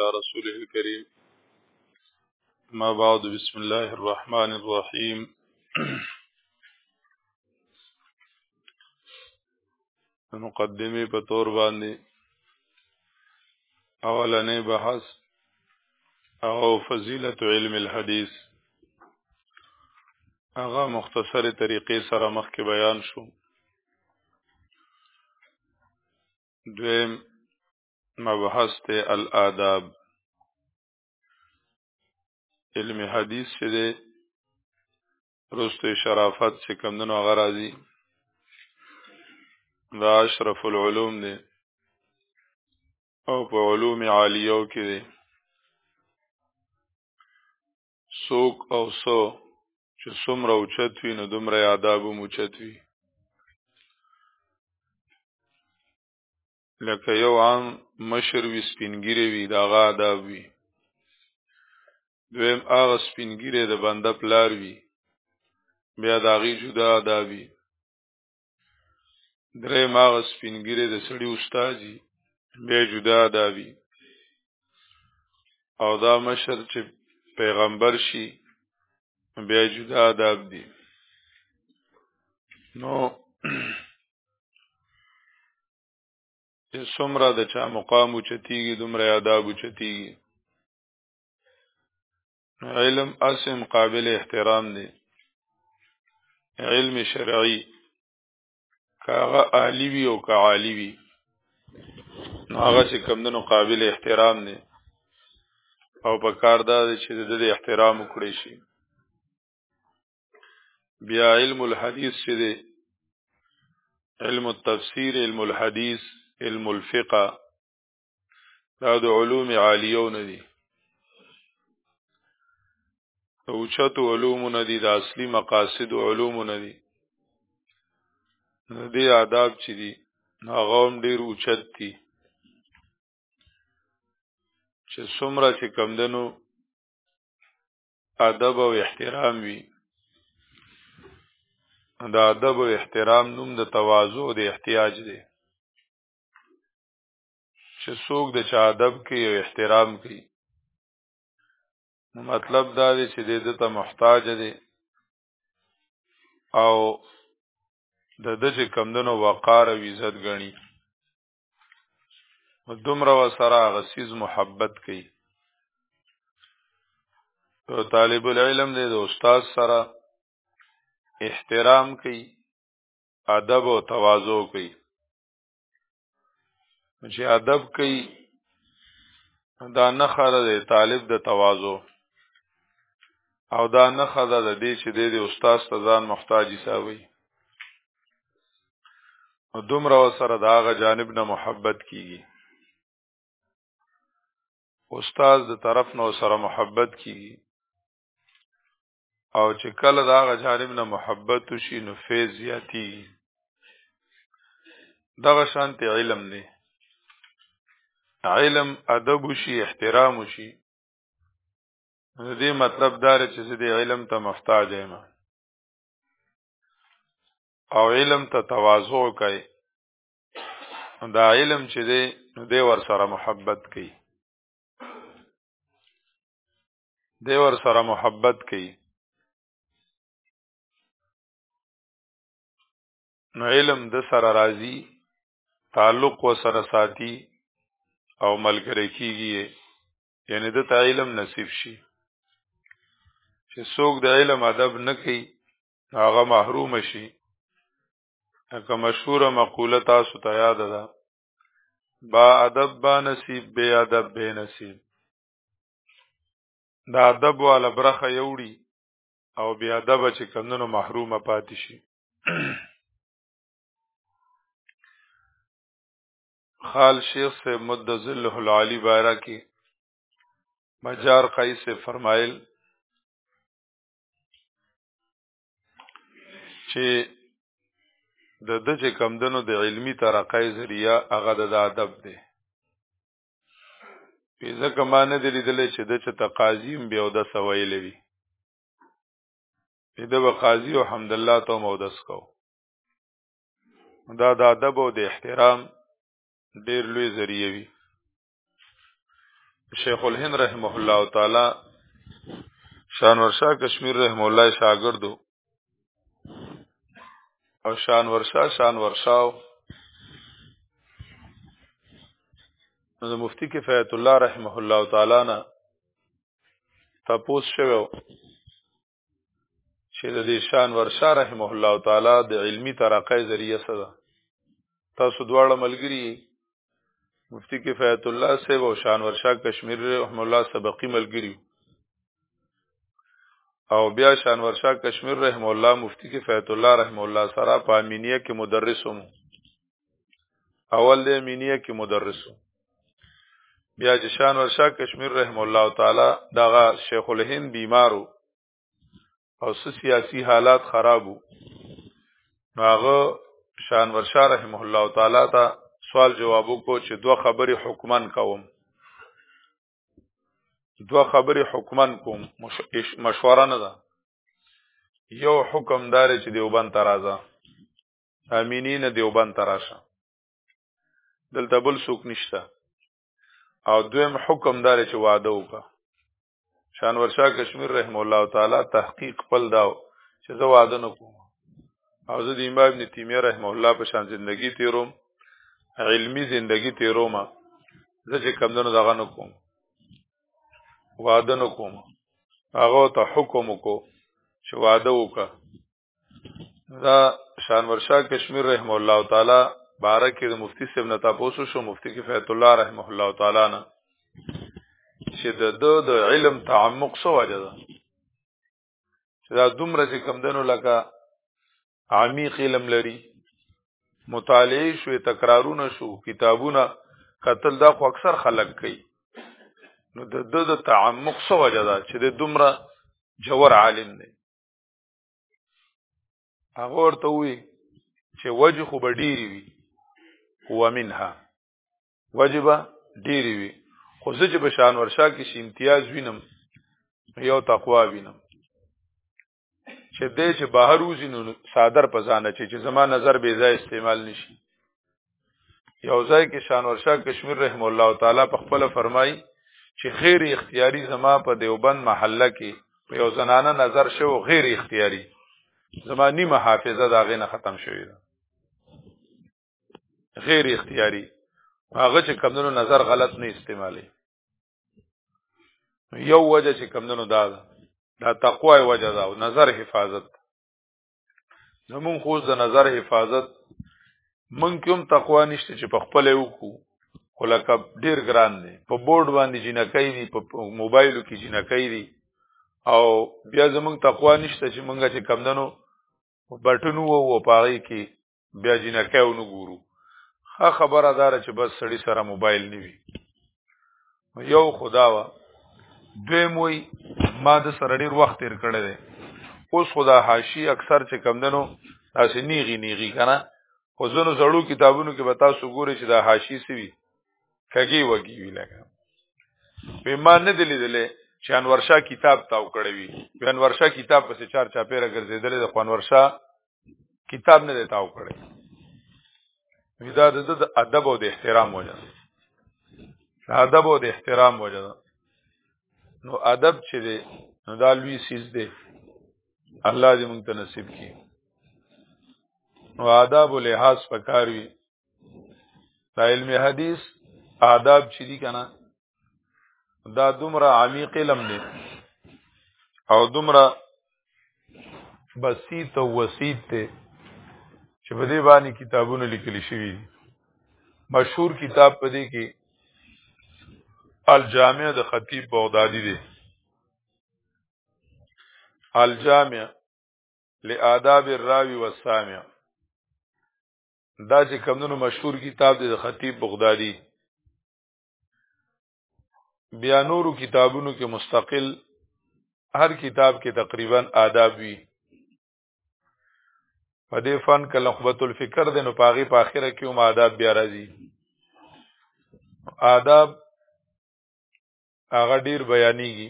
على رسوله الكريم ما بعد بسم الله الرحمن الرحيم مقدمه په تور باندې اولنې بحث او فضیلت علم الحديث هغه مختصره طریقې سره مخکې بیان شو دویم مبحث ته الاداب علم حدیث چې دی رستو شرافت چې کمدنو هغه راځي دا اشرف العلوم دی او په علوم عالیو کې دی سوک او سو چې څومره اوچت وي نو دومره آداب هم اوچت وي لکه یو عام مشر وی سپینګیری وی دا غا دا وی دویم هغه سپینګیری د بنده پلار وی بیا دا غي جدا دا وی درې ماغه سپینګیری د سړی استادی بیا جدا دا وی او دا مشر چې پیغمبر شي بیا جدا آداب دي نو چې څومره د چا مقام اوچتیږي دومره آداب اوچتیږي علم اسم قابل احترام دی علم شرعي کاغه عالی وی او که عالی وی نو هغه چې کمندونو قابل احترام دی او په کار دا چې د دې احترام وکړي شي بیا علم الحدیث چې دی علم التفسیر علم الحدیث علم الفقه دا د علوم عالیو نه دي اوچت علوم نه دي د اصلي مقاصد علوم نه دي د دې آداب چې دي هغه هم ډیر اوچت دي چې څومره چې کمدنو ادب او احترام وي دا ادب او احترام نوم د تواضع او د احتیاج دی چې څوک د چا ادب کوي او احترام کوي مطلب دا دی چې د دې ته محتاج دی او د د چې کمدنو وقار او عزت غني نو دومره وسره غسیز محبت کوي یو طالب العلم دی د استاد سره احترام کوي ادب او تواضع کوي چې ادب کوي دا نه خره دی طالب د تواضع او دا نه خره د دې چې د استاد ته ځان محتاج حسابوي نو دومره سره دا غ جانب نه محبت کیږي استاد د طرف نو سره محبت کیږي او چې کله دا غ جانب نه محبت شي نو فیض زیاتی دغه شانت علم دی علم ادب شي احترام شي دې مطلب دار چې دې علم ته محتاج یم او علم ته تواضع کوي دا علم چې دی نو دی ور سره محبت کوي دی ور سره محبت کوي نو علم د سره راضي تعلق و سره ساتي او ملګری کیږي یعنی د علم نصیب شي چې څوک د علم ادب نه کوي هغه محروم شي که مشهوره مقوله تاسو ته یاد ده با ادب با نصیب بے ادب بے نصیب دا ادب والا برخه یوړي او بی ادب چې کمنو محرومه پاتې شي خال شیخ سے مد ذله العالی بارا کی مجار قیس سے فرمایل چې د د چې کمدنو د علمی ترقای ذریعہ هغه د ادب دی په ځکه معنی د لیدل چې د چې تقاضیم بیا د سویل وی په د قاضی او حمدالله ته مودس کو دا د ادب او د احترام ډیر لوی ذریعہ وی شیخ الهند رحمه الله تعالی شانور شاه کشمیر رحمه الله شاګردو او شانور شاه شانور شاه نو د مفتی کفایت الله رحمه الله تعالی نه تپوس شوو چې د دې شان ورشا رحمه الله تعالی د علمی ترقې ذریعہ سره تاسو دواړه ملګری مفتی کفایت الله صاحب او شان ورشا کشمیر رحم الله سبقی ملګری او بیا شان ورشا کشمیر رحم الله مفتی کفایت الله رحم الله سره په امینیه کې مدرس هم اول د مینیه کې مدرسو بیا چې شان ورشا کشمیر رحم الله تعالی دغه شیخ الهند بیمارو او سیاسي حالات خرابو هغه شان ورشا رحم الله تعالی ته سوال جواب وکړو چې دوه خبرې حکمن کوم دوه خبرې حکمن کوم مشوره نه ده یو حکم دار چې دیوبند ترازه امینین دیوبند تراشه دلته بل څوک نشته او دویم حکم دار چې وعده وکړه شانور شاه کشمیر رحم الله تعالی تحقیق خپل داو چې زه وعده نه کوم او زه د امام ابن تیمیه رحم الله په شان زندگی تیروم علمی زندگی تیروم زه چې کمدنو دغه نه کوم وعده نه کوم هغه ته حکم وکړو چې وعده وکړه دا شانور شاه کشمیر رحم الله تعالی بارک د مفتی صاحب نه تاسو شو مفتی کفایت الله رحم الله تعالی نه چې د دو د علم تعمق سو وجه ده چې دا دومره چې کم دنو لکه عمیق علم لري مطالعه شوې تکرارونه شو کتابونه قتل دا خو اکثر خلق کوي نو د د تعمق سو وجه ده چې د دومره جوور عالم دی هغه ورته وی چې وجه خو به ډیری وي هو منها وجبه ډیری وي خو زه چې په شان ورشا کې شي امتیاز وینم یو تقوا وینم چې دې چې بهر وځي نو صادر په ځان چې چې زما نظر به ځای استعمال نشي یو ځای کې شانور شاه کشمیر رحم الله تعالی په خپل فرمای چې غیر اختیاري زما په دیوبند محله کې په یو زنانه نظر شو غیر اختیاري زما نیمه حافظه دا غینه ختم شوې ده غیر اختیاري هغه چې کمندونو نظر غلط نه استعمالي یو وجه چې کمندونو دا ده دا تقوا وجه ده او نظر حفاظت زمون خو د نظر حفاظت مونږ کوم تقوا نشته چې په خپل وکړو خو لکه ډیر ګران دی په بورډ باندې جنکای دی په موبایلو کې جنکای دی او بیا زمونږ تقوا نشته چې مونږ چې کمدنو بټنو وو پاره کې بیا جنکه ونه ګورو ها خبره دار چې بس سړی سره موبایل نیوي یو خدا وا دوی موي ما د سره ډیر وخت تیر کړی دی اوس خدا حاشی اکثر چې کم دنو تاسو نیغي نیغي کنه خو زنو زړو کتابونو کې به تاسو ګورئ چې دا حاشی سوي کګي وګي وی لګا په ما نه دلی دلې چې انورشا کتاب تاو کړی وي انورشا کتاب پسې چار چا پیره ګرځیدل د انورشا کتاب نه دی تاو کړی ودا د د ادب او د احترام وجه ده ادب او د احترام وجه ده نو ادب چې دی نو دا لوی سیز دی الله دې مونږ ته نصیب کړي نو آداب او لحاظ پکاروي دا علم حدیث آداب چې دي کنه دا دومره عمیق علم دی او دومره بسیط او وسیط دی چې په دې باندې کتابونه لیکل شوي دي مشهور کتاب په دې کې الجامع د خطیب بغدادي دی الجامع لآداب الراوی والسامع دا چې کمونو مشهور کتاب دی د خطیب بغدادي بیا نورو کتابونو کې مستقل هر کتاب کې تقریبا آداب وي په دې فن کې لخبت الفکر د نو پاغي په اخره کې هم آداب بیا راځي آداب هغه ډیر بیانېږي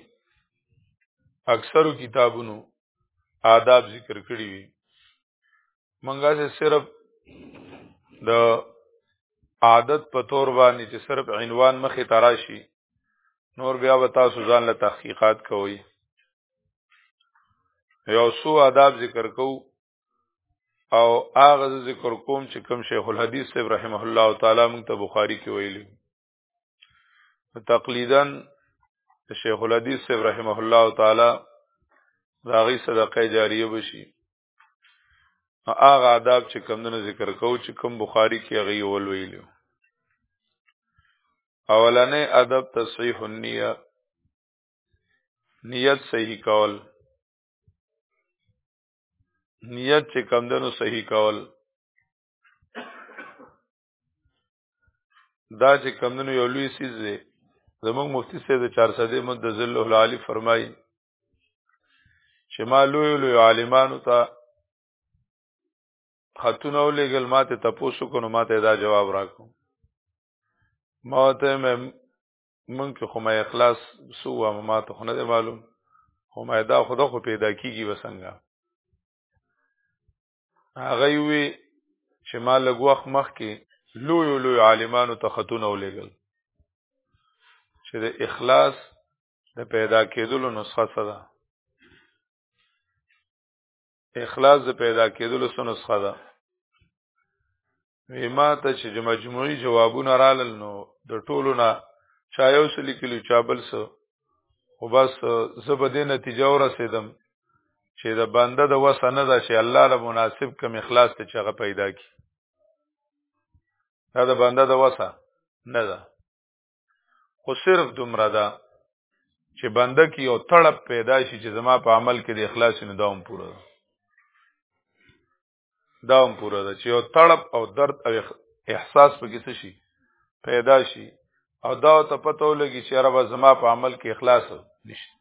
اکثرو کتابونو آداب ذکر کړی وي منګه چې صرف د عادت په تور باندې چې صرف عنوان مخې تراشي نور بیا به تاسو ځان له تحقیقات کوئ یو څو آداب ذکر کو او هغه ذکر کوم چې کوم شیخ الحدیث صاحب رحمه الله تعالی موږ ته بخاری کې ویلي تقلیدا شیخ الحدیث صاحب رحمه الله تعالی راغی صدقه جاریه بشي هغه آداب چې کمونه ذکر کو چې کم بخاری کې غي ولویلو اولنې ادب تصحیح النیه نیت صحیح کول نیت چې کمدنو صحیح کول دا چې کمدنو یو لوی سیز دی زمونږ مفتی سید چارسدی مد ذل العالی فرمایي چې ما لوی لوی عالمانو ته خطونه ولېګل ما ته تپوسو کو نو ما ته دا جواب راکو ما ته مې مونږ خو ما اخلاص سو ما ته خو نه معلوم خو ما دا خدا خو پیدا کیږي وسنګا هغه وی چې ما لږ وخت مخکې لوی لوی عالمانو ته خطونه ولېګل چې د اخلاص د پیدا کېدلو نسخه څه ده اخلاص د پیدا کېدلو څه نسخه ده ویما ته چې د مجموعي جوابونه رالل نو د ټولو نه چا یو څه لیکلي چا بل څه خو بس زه به دې نتیجه ورسېدم چې د بنده د وسه نه ده چې الله له مناسب کم اخلاص ته چغه پیدا کی دا د بنده د وسه نه ده خو صرف دومره ده چې بنده کې یو تړپ پیدا شي چې زما په عمل کې د اخلاص نه دوام پوره ده دوام پوره ده چې یو تړپ او درد او احساس په کې شي پیدا شي او دا ته پته ولګي چې رب زما په عمل کې اخلاص نشته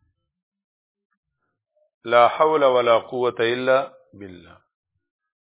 لا حول ولا قوت الا بالله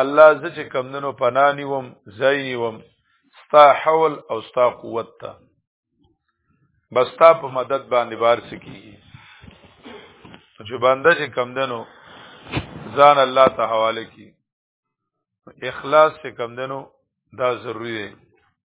الله زه چې کمندونو پنا نیوم ځای نیوم ستا حول او ستا قوت ته بس تا په مدد باندې بار سکی چې بنده چې کمندونو ځان الله ته حواله کی اخلاص چې کمندونو دا ضروری دی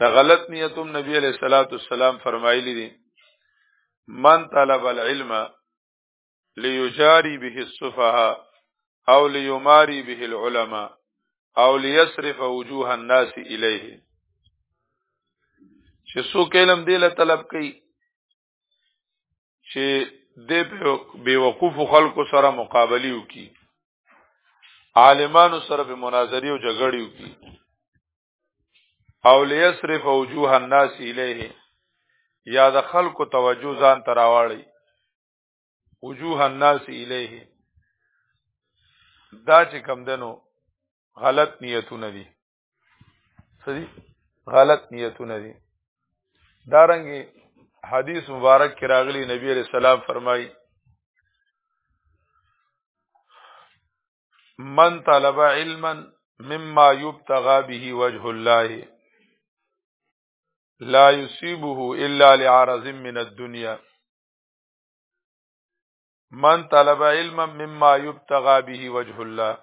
دا غلط نیتوم نبی علیہ الصلوۃ والسلام فرمایلی دي من طلب العلم ليجاري به السفهاء او ليماري به العلماء او ليصرف وجوه الناس اليه چې څوک علم دی له طلب کوي چې د بیوقوف خلکو سره مقابله وکي عالمانو سره په مناظري او جګړې وکي او ليصرف وجوه الناس الیه یا د خلکو توجه ځان تراواړي وجوه الناس الیه دا چې کم دنو غلط نیتونه دي سدي غلط نیتونه دي دارنګي حدیث مبارک کې راغلی نبی عليه السلام فرمایي من طلب علما مما يبتغى به وجه الله لا يصيبه الا لعرض من الدنيا من طلب علما مما يبتغى به وجه الله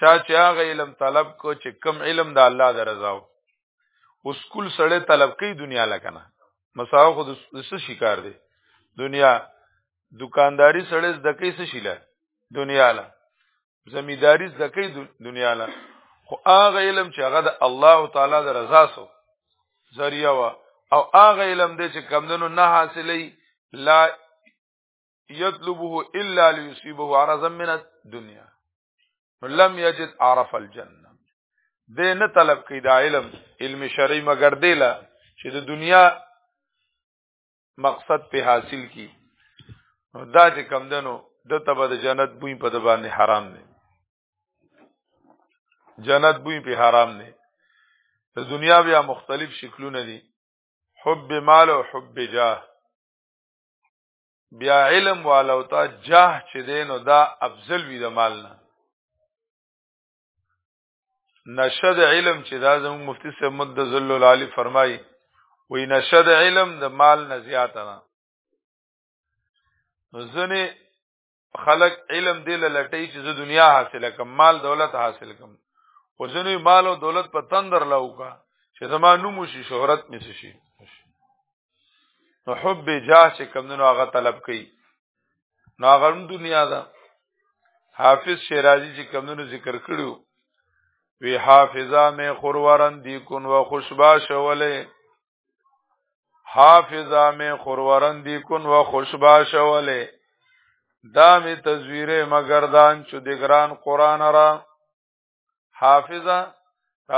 چا چې هغه علم طلب کو چې کم علم د الله د رضا او اوس کل سړی طلب کوي دنیا لکنه مساو خو د څه شکار دی دنیا دکانداری سړی د کې څه شیله دنیا له زمیداری د کې دنیا له خو هغه علم چې هغه د الله تعالی د رضا سو ذریعہ وا او هغه علم دی چې کمندونو نه حاصلې لا یطلبه الا ليصيبه عرضا من الدنيا لم یجد عرف الجنه دې نه طلب کې دا علم علم شرعي مگر دی لا چې د دنیا مقصد په حاصل کی نو دا چې کم دنو د تبه د جنت بوی په د باندې حرام دی جنت بوی په حرام دی د دنیا بیا مختلف شکلونه دي حب مال او حب جاه بیا علم والو ته جاه چې دین او دا افضل وی د مال نه نشد علم چې دا زموږ مفتی صاحب مد ذل العالی فرمایي وی نشد علم د مال نه زیات نه ځنه خلق علم دی لټی چې زه دنیا حاصله کم مال دولت حاصل کم وزنه مال او دولت په تندر لوکا چې زما نوم شي شهرت مې شي نو حب جاه چې کمونو هغه طلب کوي نو هغه دنیا ده حافظ شیرازی چې کمونو ذکر کړو وی حافظه می خورورن دی کن و خوشبا شوله حافظه می خورورن دی کن و خوشبا شوله دا می تزویره مگر دان چې دګران قران را حافظه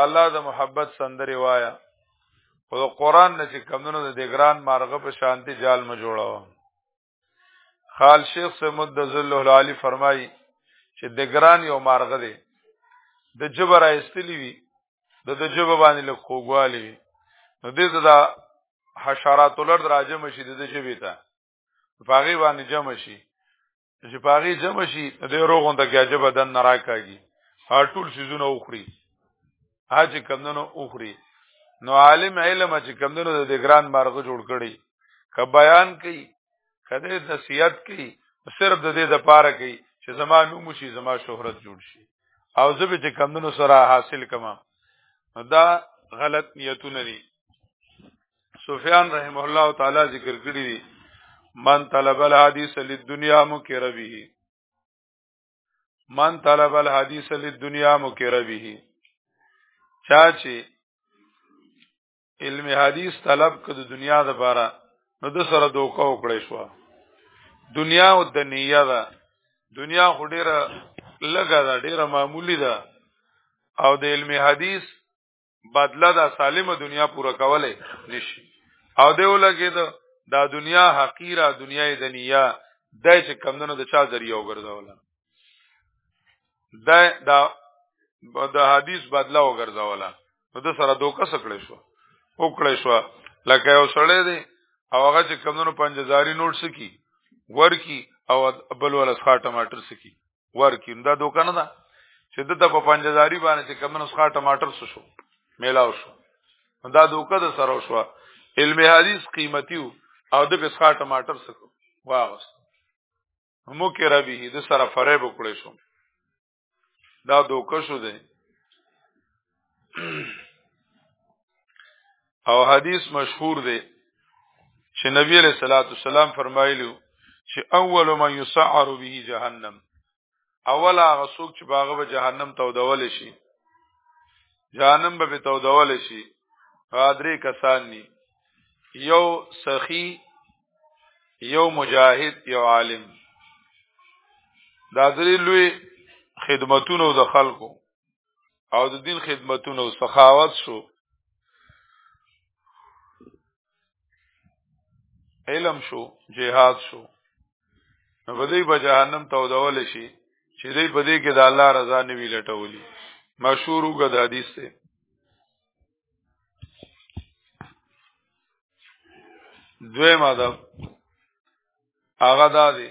الله د محبت سندري وایا او د قران نه چې کمونو د دګران مارغه په شانتي جال ما جوړاو خال شیخ سمد د ذل العالی فرمایي چې دګران یو مارغه دی د جبر ایستلی وی د د جبر باندې له خوګوالی وی نو دې ته دا حشرات لړ راجم شي د جبې ته پاغي باندې جمع شي چې پاغي جمع شي د روغون ته کې عجب دن نه راکاږي هر ټول سيزونه اوخري هاج کمندونو اوخري نو عالم علم چې کمندونو د ګران مارغ جوړ کړي ک بیان کوي کده نصیحت کوي صرف د دې د پاره کوي چې زما نوم شي زما شهرت جوړ شي او زه به چې کمندونو سره حاصل کما دا غلط نیتونه دي سفیان رحم الله تعالی ذکر کړی دی من طلب الحديث للدنيا مكر به من طلب الحديث للدنيا مكر به چا چې علم حدیث طلب کړ د دنیا د بارا نو د سره دوکه وکړې شو دنیا او د نیا ده دنیا خو ډیره لګه ده ډیره معمولی ده او د علم حدیث بدله دا سالمه دنیا پوره کوله نشي او دی ولګي دا دا دنیا حقیره دنیا دنیا دای چې کمندونو د چا ذریعہ وګرځوله دا دا د حدیث بدله وګرځوله نو د سره دوکه سکړې شو وکړې شو لکه یو سړی دی او هغه چې کمونو پنځزاري نوټ سکی ورکی او بل ولا ښه ټماټر سکی ورکی دا دوکان ده چې د په پنځداري باندې چې کمنو ښه ټماټر سو شو میلاو شو دا دوکه د سره شو علم حدیث قیمتي او د بسخه ټماټر سکو واغست مو کې را به د سره فریب کړې شو دا دوکه شو دی او حدیث مشهور دی چې نبی علیہ الصلوۃ والسلام فرمایلی چې اول ما یسعر به جهنم اول هغه څوک چې باغه به جهنم ته ودول شي جهنم به ته ودول شي غادرې کسان ني یو سخی یو مجاهد یو عالم دا درې لوی خدمتونو د خلکو او د دین خدمتونه او سخاوت شو علم شو جهاد شو نو په دې به جهنم ته ودول شي چې دې په دې کې د الله رضا نه وی لټولي مشهور وګد حدیث ته دویم ادب هغه دا دی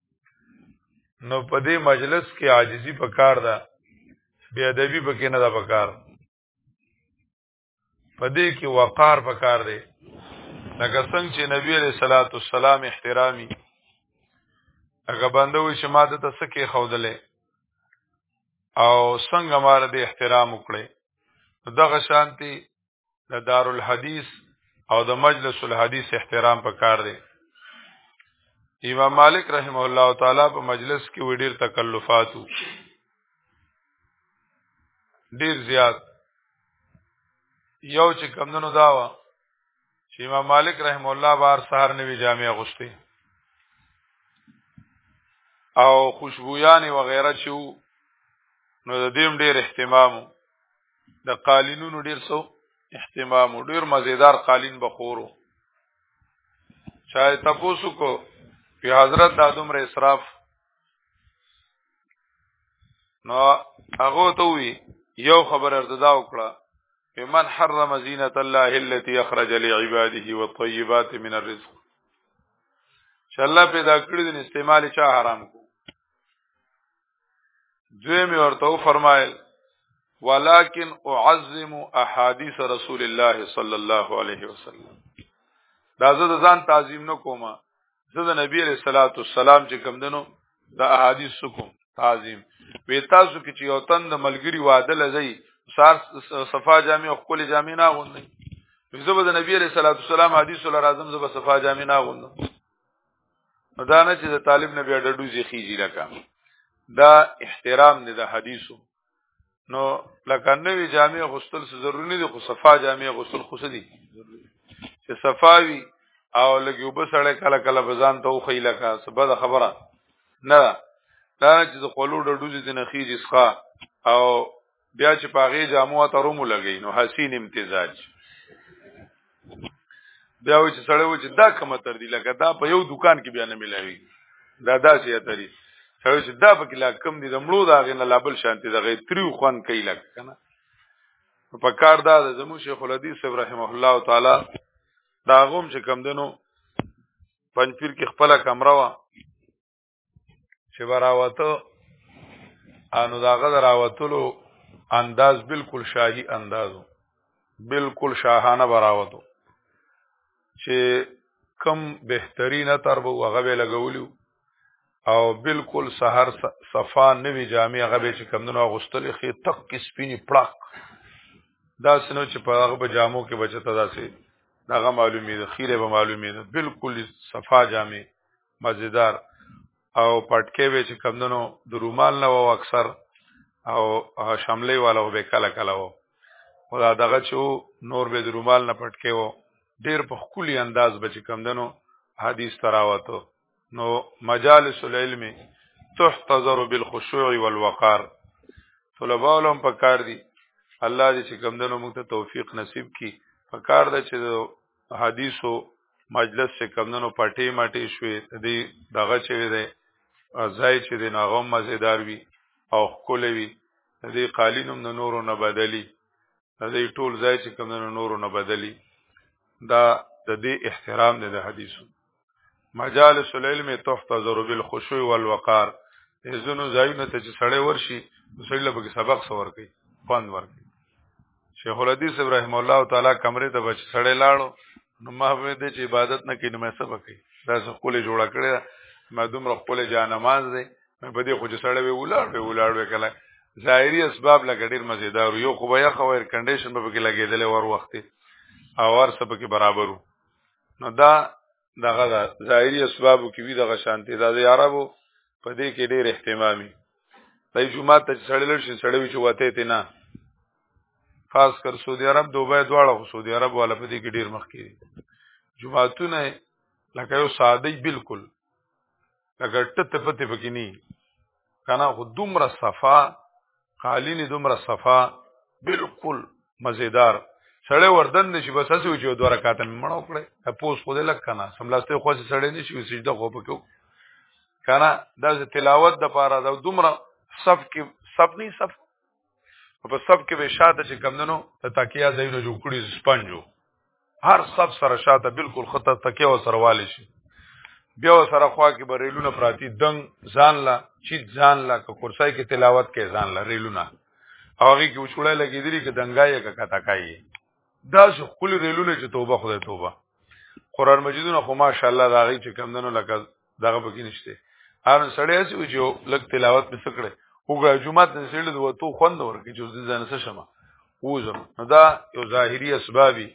نو په دې مجلس کې عاجزي پکار ده بی ادبی پکې نه ده پکار په دې کې وقار پکار دی لکه څنګه چې نبی عليه صلوات والسلام احترامي هغه باندې وي چې ما د تسکه خودلې او څنګه مار دې احترام وکړي دغه شانتي د دارالحدیث او د مجلس الحدیث احترام پکار دی امام مالک رحمه الله تعالی په مجلس کې وړیر تکلفاتو ډیر زیات یو چې کمندونو داوا چې امام مالک رحم الله بار سهار نوی جامع غوښتي او خوشبویان و غیره چې نو د دیم ډیر اهتمام د قالینونو ډیر سو اهتمام ډیر مزیدار قالین بخورو چاہے تاسو کو په حضرت دادم ر اسراف نو هغه ته وی یو خبر ارتدا وکړه بمن حرم زینت الله التي اخرج لعباده والطيبات من الرزق چې الله پیدا کړی د استعمال چا حرام کو دوی می ورته فرمایل ولكن اعظم احاديث رسول الله صلى الله عليه وسلم دا زه د ځان تعظیم نه کوم زه د نبی عليه الصلاه والسلام چې کوم دنو د احادیث کوم تعظیم وی تاسو کې چې یو تن د ملګری وعده لځي سار صفا جامع او خپل جامع نه غوندي زه به د نبی عليه الصلاه والسلام حدیث لرازم زه به صفا جامع نه غوندم نو دا نه چې د طالب نه بیا ډډو زیخیږي لکه دا احترام دی د حدیثو نو لکه نوې جامع غسل څه ضروري نه دي خو صفا جامع غسل خو څه دي چې صفاوي او لګي وبسړې کله کله بزان ته وخی لکه سبا د خبره نه دا چې د خلو ډډو دي نه خيږي ښه او بیا چې پاغه جامو ته رومو لګی نو حسین امتزاج بیا و چې سړی و چې دا کومه تر دی لکه دا په یو دکان کې بیا نه ملاوي دا داسې اتري سړی چې دا په کې لا کم دي د مړو دا غې نه لابل شانتي د غې تریو خوان کوي لکه کنه په کار دا د زمو شیخ الحدیث صاحب رحمه الله تعالی دا غوم چې کم دنو پنځپیر کې خپل کمره وا چې براوته انو داغه دراوتلو انداز بالکل شاهي اندازو بالکل شاهانه براوتو چې کم بهترینه تر وو هغه به لګولیو او بالکل سحر صفا نوی جامع هغه به چې کمندونو غوستلې خې تک کې سپینی پړق دا سينو چې په هغه په جامو کې بچته داسې دغه معلومې ده خیره به معلومې ده بالکل صفا جامې مزیدار او پټکې به چې کمندونو د رومال نه وو اکثر او شملې والا به کله کله وو خدا دغه چې نور به د رومال نه پټکې وو ډیر په خولي انداز به چې کمندونو حدیث تراوته نو مجالس العلم تحتضر بالخشوع والوقار طلباء علم پکار دي الله دې چې کمندونو موږ ته توفیق نصیب کړي پکار ده چې حدیثو مجلس چې کمندونو پټې مټې شوې دې دغه چې دی ځای چې دی ناغم مزیدار وي او ښکلی وي دې قالینم د نورو نه بدلی دې ټول ځای چې کمندونو نورو نه بدلی دا د دې احترام دی د حدیثو مجالس العلم تحتضر بالخشوع والوقار ځینو ځایونو ته چې سړی ورشي سړی له پکې سبق سور کوي خوند ورکوي شیخ الحدیث ابراهیم الله تعالی کمرې ته بچ سړی لاړو نو ما به دې چې عبادت نه کینې مې سبق کوي دا څه خپل جوړه کړې ما دومره خپل جا نماز دی مې په دې خو چې سړی وی ولاړ وی ولاړ وی کله ظاهري اسباب لکه ډیر مزیدار یو خو بیا خو ایر کنډیشن به کې لګېدلې ور وخت او ور سبق برابرو نو دا دغه دا ظاهري اسبابو کې وی دغه شانتي دا د عربو په دې کې ډېر اهتمامي د جمعه ته سړل شي سړوي چې وته ته نه خاص کر سعودي عرب دوبه دواړه خو سعودي عرب والا په دې کې ډېر مخ کړي جمعهتونه لکه یو ساده بالکل لکه ټته پته پکې ني کنه خو دومره صفا قالینې دومره صفا بالکل مزیدار سړی وردن نشي بس هسې وچو دوه رکعاته مې مړه وکړې تپوس خو دې لک کنه سملاسته خو سړی نشي سجده خو پکې کنه دا تلاوت د پاره دا دومره صف کې صف نه صف په سب کې به شاته چې کمندنو ته تکیا ځایونه جوړ کړی سپنجو هر سب سره شاته بالکل خطه تکیا سره والی شي بیا سره خوا کې به ریلونه پراتی دنګ ځان لا چې ځان لا که کورسای کې تلاوت کې ځان لا ریلونه او هغه کې وشوړای لګیدلی کې دنګای کا کتا کایي دا څو خل ریلونه چې توبه خدای توبه قران مجیدونه خو ماشاءالله دا غي چې کمندنو لکه دغه پکې نشته ان سړی اسی و چې لګ تلاوت په سکړه وګړه جمعه ته سړی د وته خوند ورکړي چې ځان څه شمه وزم نو دا یو ظاهری اسبابي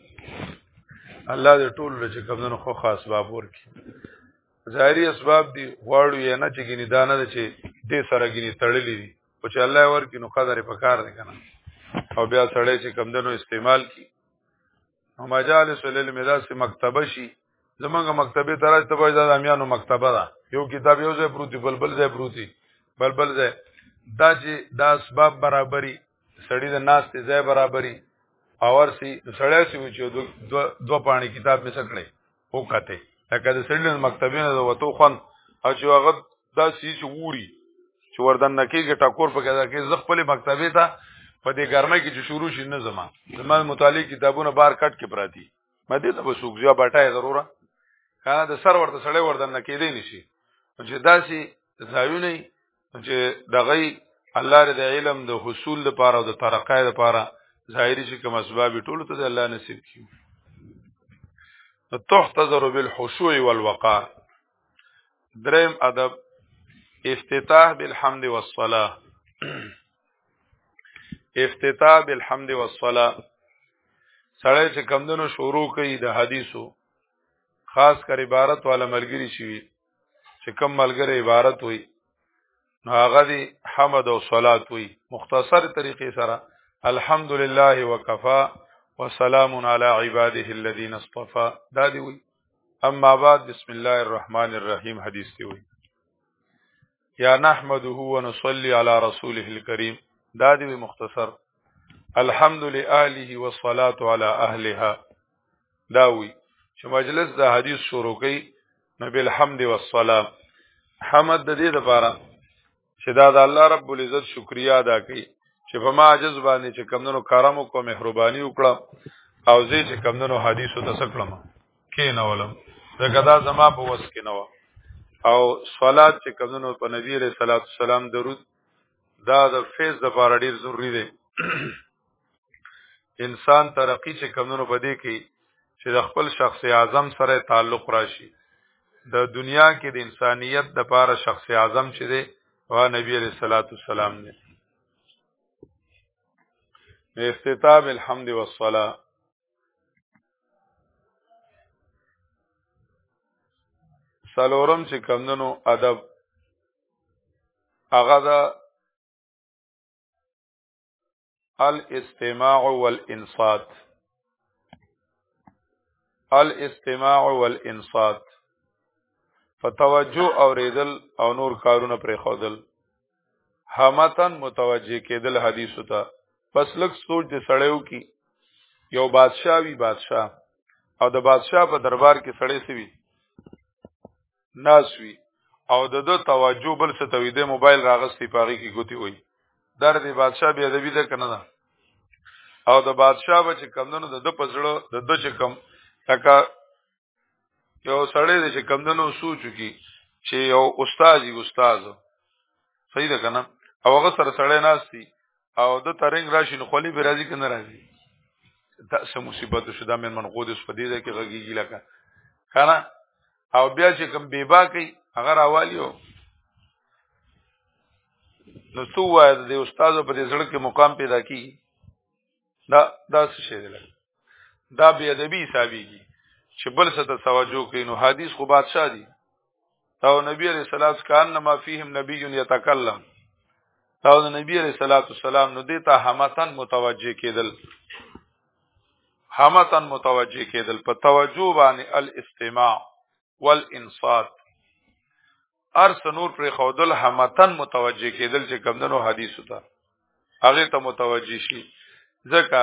الله دې ټول چې کمونو خو خاص اسباب ورکړي ظاهری اسباب دي غواړو یا نه چې ګنی دانه چې دې سره ګنی تړلې دي او چې الله ورکړي نو قدر په کار دی کنه او بیا سړی چې کمدنو استعمال کی مجالس العلم داسې مکتبه شي زمونږ مکتبه تراج ته وایي دا د امیانو مکتبه ده یو کتاب یو ځای پروتي بل بل ځای پروتي بل بل ځای دا چې دا اسباب برابرۍ سړی د ناس ته ځای برابرۍ اور سي سړی سي وچو دو, دو, دو پانی کتاب می سکړي وکته لکه د سړي مکتبونه د وتو خون او چې هغه دا سې چې ووري چې وردن نکیږي ټاکور په کې دا کې زغ خپل مکتبه ته په دې ګرمه کې چې شروع شي نه زما زما مطالعه کتابونه بار کټ کې پراتی مده ته وسوک ځا بټای ضروره کنه د سر ورته سړی وردن نکیدې نشي چې داسي ځایونه چې دغه الله د علم د حصول لپاره او د ترقې لپاره ظاهري چې کوم اسباب ټول ته د الله نصیب کیو تحتضر بالحشوع والوقار درم ادب افتتاح بالحمد والصلاه افتتاح بالحمد والصلاه سړی چې کمندونو شروع کوي د حدیثو خاص کر عبارت والا ملګری شي چې کوم ملګری عبارت وي نو هغه دی حمد او صلات وي مختصر طریقې سره الحمدلله وکفا وسلام علی عباده الذين اصطفى دا دی وي اما بعد بسم الله الرحمن الرحیم حدیث دی وي یا نحمده ونصلي على رسوله الكريم دا دی مختصر الحمد لله والصلاه على اهلها دا وی چې مجلس د حدیث شروع کړي نبی الحمد والصلاه حمد د دې لپاره چې دا د الله رب العزت شکریا ادا کړي چې په ما عجز باندې چې کمندونو کرم او کو مهرباني وکړه او زه چې کمندونو حدیثو ته سکلم کې نه ولم ځکه دا زما په وس کې نه و او صلات چې کمندونو په نبی رسول الله سلام درود دا د فیض د لپاره ډیر ضروری دی انسان ترقی چې کمونو بده کې چې د خپل شخص اعظم سره تعلق راشي د دنیا کې د انسانیت د پاره شخص اعظم چې دی وا نبی علیہ الصلوۃ والسلام دی افتتاح الحمد والصلاه سلورم چې کمندنو ادب هغه دا الاستماع والانصات الاستماع والانصات فتوجه اوریدل او نور کارونه پرې خودل همتن متوجه کېدل حدیث ته پس لک سوچ دې سړیو کی یو بادشاہ وی بادشاہ او د بادشاہ په دربار کې سړی سوي ناسوي او د د توجه بل څه توي د موبایل راغستې پاغي کې ګوتی وي در دې بادشاہ بیا د بيده کنه نه او د بادشاہ بچ کمندونو د د پزړه د د چې کم تکا یو سړی د چې کمندونو سوچو کی چې یو استاد یې استاد صحیح ده کنه او هغه سره سړی ناشتي او د ترنګ راشي نو خلی به راځي کنه راځي دا سه مصیبت شو دا من منقود اوس په دې ده کې غږیږي لکه کنه او بیا چې کوم بیبا کوي هغه راوالیو نو څو وای د استاد په دې زړه کې مقام پیدا کی دا دا څه شی دی دا بی ادبی حسابيږي چې بل څه ته توجه کوي نو حدیث خو بادشاہ دی او نبی علیہ الصلوۃ کان ما فیهم نبی یتکلم او د نبی علیہ الصلوۃ والسلام نو دیتا همتن متوجه کېدل همتن متوجه کېدل په توجه باندې الاستماع والانصات ارس نور پر خودل همتن متوجه کېدل چې کمندنو حدیث ته هغه ته متوجه شي ځکه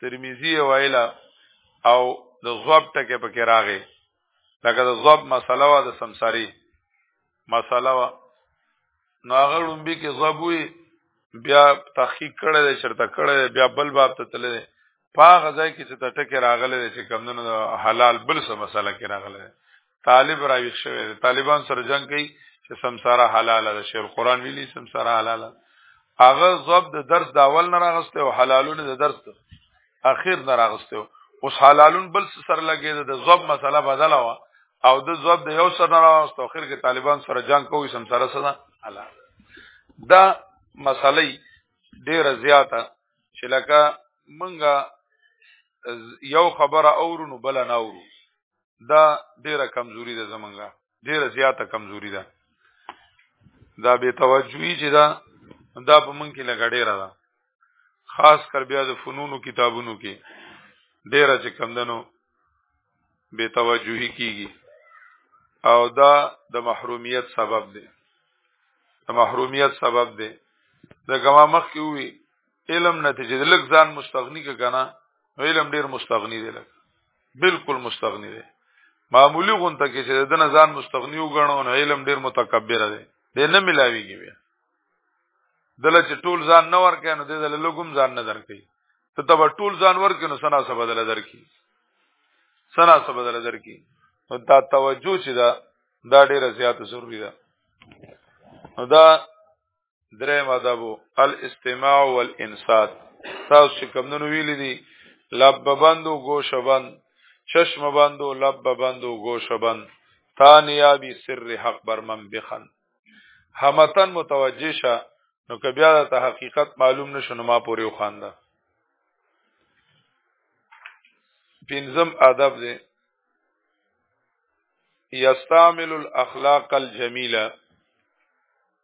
ترمذی وایلا او د زوب ټکه پکې راغې لکه د زوب مسله وا د سمساری مسله وا نو هغه لومبي کې زوبوي بیا تحقیق کړی دی چرته کړی دی بیا بل باب ته تللی دی په هغه ځای کې چې ته ټکې راغلی دی چې کمدنو د حلال بل څه مسله کې راغلی دی طالب راویښ شوی دی طالبان سره جنگ کوي چې سمساره حلاله ده شیخ القرآن ویلي سمساره حلاله هغه زوب د درس د اول نه راغسته او حلالونه د درس د اخر نه راغسته اوس حلالون بل سره لګي د زوب مسله بدله وا او د زوب د یو سره نه راغسته اخر کې طالبان سره جنگ کوي سمساره سره حلاله دا مسلې ډیره زیاته چې لکه منګه یو خبره اورو نو بل نه اورو دا ډیره کمزوري ده زمونږه ډیره زیاته کمزوري ده دا به توجهي چې دا دا په مونږ کې لګ ډیره ده خاص کر بیا د فنونو کتابونو کې ډیره چې کم دنو به توجهي کیږي او دا د محرومیت سبب دی د محرومیت سبب دی د ګما مخ کې وي علم نتیجه د لږ ځان مستغنی کنه علم ډیر مستغنی دی لکه بالکل مستغنی دی معمولی غونته کې چې د نزان مستغنی وګڼو نو علم ډیر متکبر دی د نه ملاویږي بیا دله چې ټول ځان نه ورکې نو د لګوم ځان نه درکې ته تبا ټول ځان ورکې نو سنا څه بدل درکې سنا څه بدل درکې نو دا توجه چې دا دا ډیره زیاته ضروری ده نو دا درې مدبو الاستماع والانصات تاسو چې کمونو ویل دي لب بندو گوش بند چشم بندو لب بندو گوش بند تانیابی سر حق برمن بخن همتن متوجه شه نو که بیا ته حقیقت معلوم نشو نو ما پورې وخانده پنځم ادب دی یستعمل الاخلاق الجمیله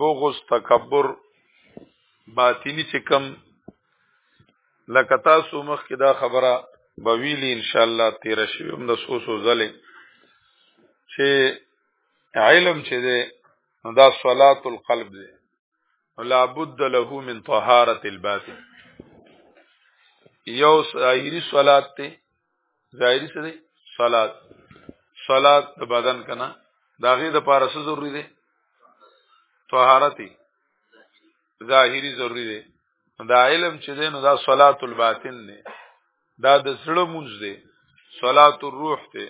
بغض تکبر باطینی چې کم لکه تاسو مخ کې دا خبره به ویلی ان شاء الله تیر شي هم د سوسو زله چې علم چې ده نو دا صلات القلب ده ولا بد له من طهاره الباطن یو ظاهری صلات ته ظاهری څه دی صلات صلات د بدن کنه دا غي د پاره څه ضروری دی طهارتي ظاهری ضروری دی دا علم چې دی نو دا صلات الباطن دی دا د سړو مونږ دی صلات الروح دی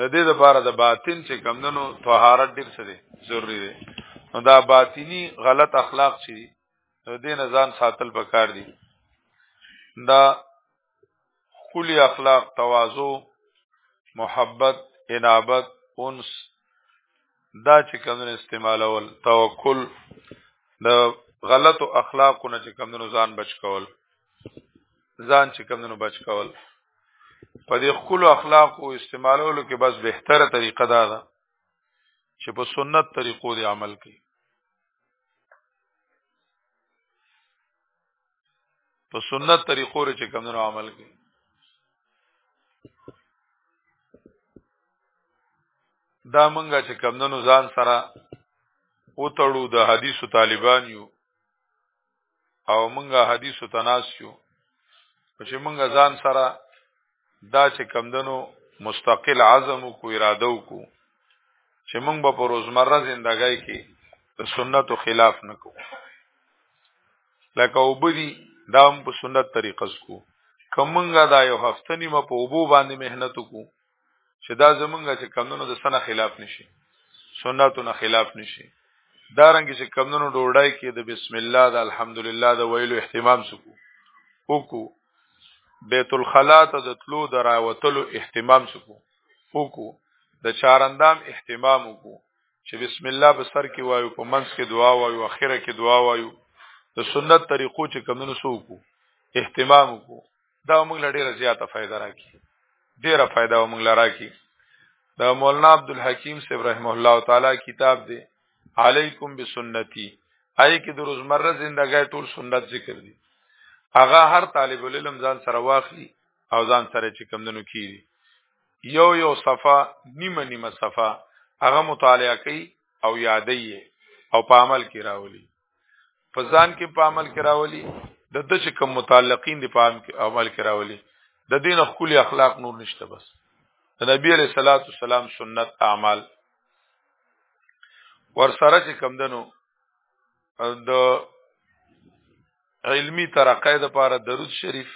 د دې لپاره د باطن چې کمندنو طهارت ډیر څه دی ضروری دی نو دا باطینی غلط اخلاق چې دی د دې نه ځان ساتل پکار دي دا کلی اخلاق تواضع محبت انابت انس دا چې کمونه استعمالول توکل د غلطو اخلاقو نه چې کمونه ځان بچ کول ځان چې کمونه بچ کول په دې خپل اخلاقو استعمالولو کې بس بهتره طریقه دا ده چې په سنت طریقو دی عمل کوي په سنت طریقو چې کوم نه عمل کوي دا منګه چې کوم نه ځان سره وتړو د حدیثو طالبان یو او منګه حدیثو تناس یو چې منګه ځان سره دا چې کمدنو مستقل عزم او کو اراده وکړو چې موږ به په روزمره زندګۍ کې د سنتو خلاف نه کوو لکه وبدي دا هم په سنت طریقه سکو کومنګا دا یو هفته نیمه په وبو باندې مهنت وکړو چې دا زمونږه چې کمونو د سنه خلاف نشي سنتو نه خلاف نشي دا رنګ چې کمونو ډوړای کې د بسم الله د الحمدلله د ویلو اهتمام سکو وکړو بیت الخلا ته د تلو دراوتلو اهتمام سکو وکړو د چارندام اهتمام وکړو چې بسم الله په سر کې وایو په منځ کې دعا وایو اخره کې دعا وایو د سنت طریقو چې کمونو سو کو اهتمام کو دا موږ لړې زیاته فائدہ راکې ډیره فائدہ موږ لراکې دا مولانا عبدالحکیم صاحب رحم الله تعالی کتاب دی علیکم بسنتی آی کې د روزمره زندګۍ ټول سنت ذکر دي هغه هر طالب العلم ځان سره واخلي او ځان سره چې کمندونو کیږي یو یو صفه نیمه نیمه صفه هغه مطالعه کوي او یادې او په عمل کې راولي په ځان کې په عمل کې راولي د د چې کوم متعلقین دی په عمل کې راولي د دین خپل اخلاق نور نشته بس د نبی علیہ الصلوۃ والسلام سنت اعمال ور سره چې کم دنو د علمی ترقې د پاره درود شریف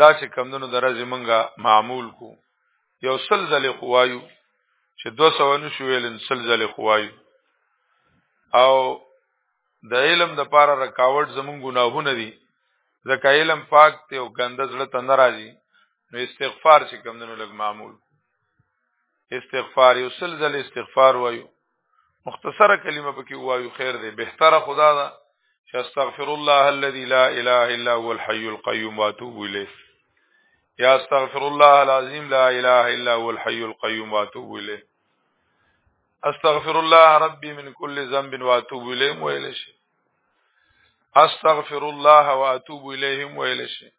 دا چې کم دنو درځي مونږه معمول کو یو سل ځلې خو وایو چې دوه سوه نه شو ویل سل ځلې خو وایو او د علم د پاره رکاوټ زمون ګناهونه دي ځکه علم پاک ته او ګنده زړه ته نه راځي نو استغفار چې کم دنو لګ معمول استغفار یو سل ځلې استغفار وایو مختصره کلمه پکې وایو خیر دی بهتره خدا دا چې استغفر الله الذي لا اله الا هو الحي القيوم واتوب اليه یا استغفر الله العظیم لا اله الا هو الحي القيوم واتوب اليه استغفر الله ربي من كل ذنب واتوب اليه ویل شي استغفر الله واتوب اليهم ویل شي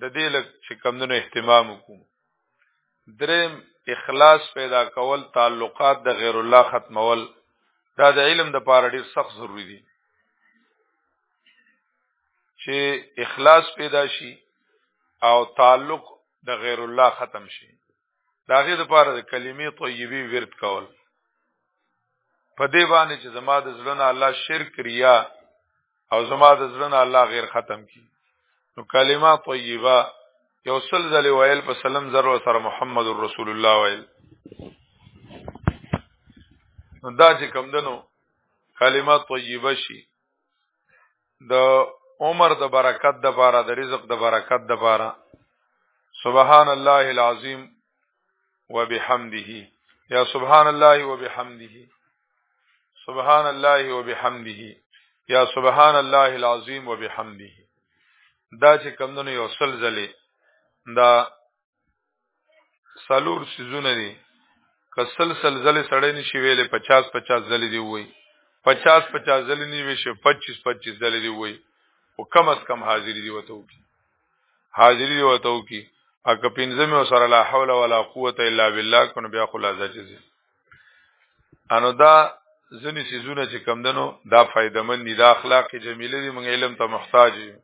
د دې لک چې کمونه اهتمام وکوم دریم اخلاص پیدا کول تعلقات د غیر الله ختمول دا د علم د پاره ډیر سخت ضروری دي چې اخلاص پیدا شي او تعلق د غیر الله ختم شي دا غي د پاره د کلمې طیبه ورد کول په دې باندې چې زما د زړه الله شرک ریا او زما د زړه الله غیر ختم کی نو کلمه طیبه یو سل ځل ویل په سلام زر سره محمد رسول الله ویل نو دا چې کم دنو کلمه طیبه شي د عمر د برکت د پاره د رزق د برکت د پاره سبحان الله العظیم وبحمده یا سبحان الله وبحمده سبحان الله وبحمده یا سبحان الله العظیم وبحمده دا چې کمونو یو سل زله دا سالور سيزونه دي کسل سلزل سړې نشي ویلې 50 50 ځلې دی وای 50 50 ځلې نه وي شي 25 25 ځلې دی وای او کم از کم حاضر دی وته وکي حاضر دی وته وکي اګه پنځمه او سره لا حول ولا قوت الا بالله کنه بیا خلا ځچې انو دا ځنی سيزونه چې کم دنو دا فائدمن دي دا اخلاق جمیله دي موږ علم ته محتاج یو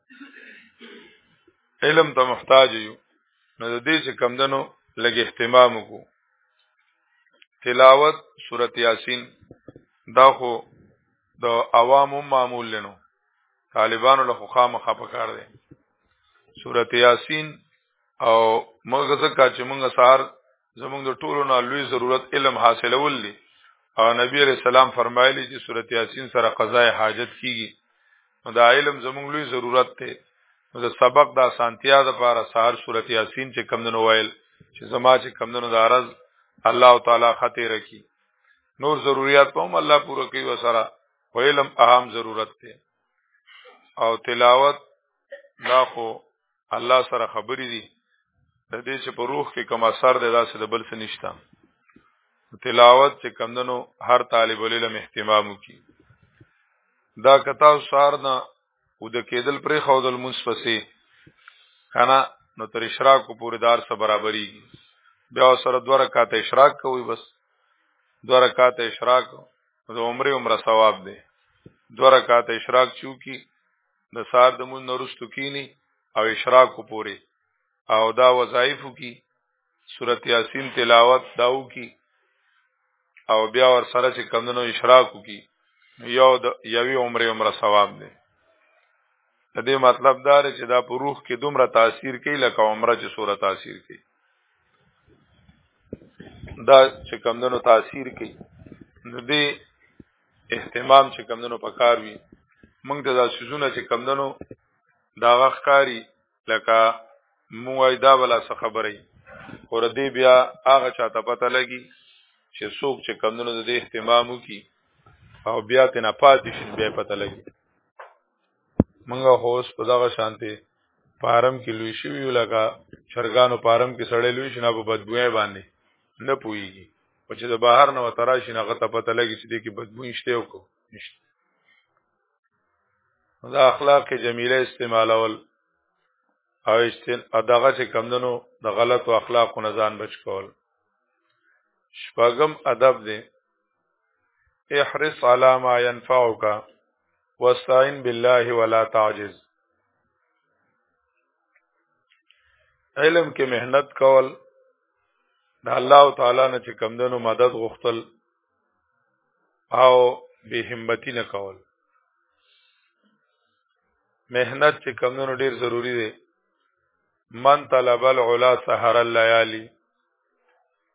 علم ته محتاج یو نو د دې چې کمدنو لګ اهتمام وکړو تلاوت سورت یاسین دا خو د عوامو معمول لنو طالبانو له خامخا پکار دي سورت یاسین او موږ ځکه چې موږ سهار زمونږ د ټولو نه لوی ضرورت علم حاصلول دي او نبی عليه السلام فرمایلی چې سورته یاسین سره قضای حاجت کیږي نو دا علم زمونږ لوی ضرورت دی نو د سبق د اسانتیا د لپاره سهار سورته یاسین چې کم نه وایل چې زما چې کم نه د عرض الله تعالی خطر کی نور ضرورت په هم الله پوره کوي وسره علم اهم ضرورت دی او تلاوت دا خو الله سره خبرې دي د دې چې په روح کې کوم اثر دی داسې د بل څه نشته تلاوت چې کمندنو هر طالب العلم اهتمام وکي دا کتا سار نه او د کېدل پرې خو د منصفسي کنه نو تر اشراق پورې دار سره برابرۍ بیا سره دوه رکعات اشراق کوي بس دوه رکعات اشراق د عمره عمره ثواب دی دوه رکعات اشراق چوکي د سار د مون نرستو کینی او اشراق پوري او دا وظایف کی سورت یاسین تلاوت داو کی او بیا ور سره چې کمندونو اشراق کی یو د یوی عمره عمره ثواب دی د دې مطلب دا دی چې دا په روح کې دومره تاثیر کوي لکه عمره چې سوره تاثیر کوي دا چې کمندونو تاثیر کوي نو دې اهتمام چې کمندونو پکار وي موږ ته دا سيزونه چې کمندونو دا غخکاری لکه موږ دا ولا څه خبرې اور دې بیا هغه چاته پته لګي چې څوک چې کمندونو د اهتمام وکي او بیا تنه پاتې شي بیا پته لګي منګه هوس په دغه شانتي پارم کې لوي شوی لکه چرګانو پارم کې سړې لوي شنه په بدبوې باندې نه پويږي او چې د بهر نه وترا شي نه غته پته لګي چې دې کې بدبوې شته او کو نشته دا اخلاق جمیله استعمالول او استن اداغه چې کمندنو د غلط او اخلاق نه ځان بچ کول شپږم ادب دی احرص على ما ينفعك واستعن بالله ولا تعجز علم کې مهنت کول د الله تعالی نه چې کمدنو مدد غوښتل او به همتی نه کول مهنت چې کمونو ډیر ضروری دی من طلب العلا سحر الليالي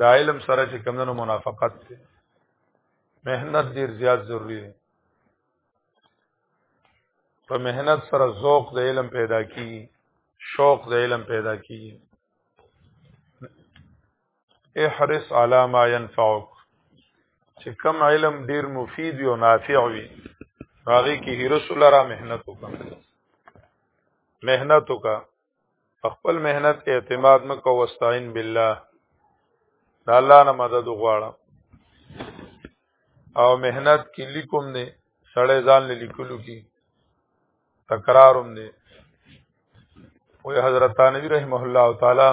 دا علم سره چې کمونو منافقت دی مهنت ډیر زیات ضروری دی په مهنت سره ذوق د علم پیدا کی شوق د علم پیدا کی احرص علی ما ينفعك چې کم علم ډیر مفید وي او نافع وي هغه کې هرس لرا مهنت وکړه مهنت وکړه خپل مهنت اعتماد مکو واستعين بالله دا الله نه مدد غواړم او مهنت کې لیکوم نه سړی ځان لیکلو کې تکرارم نه وی حضرت نبی رحمه الله تعالی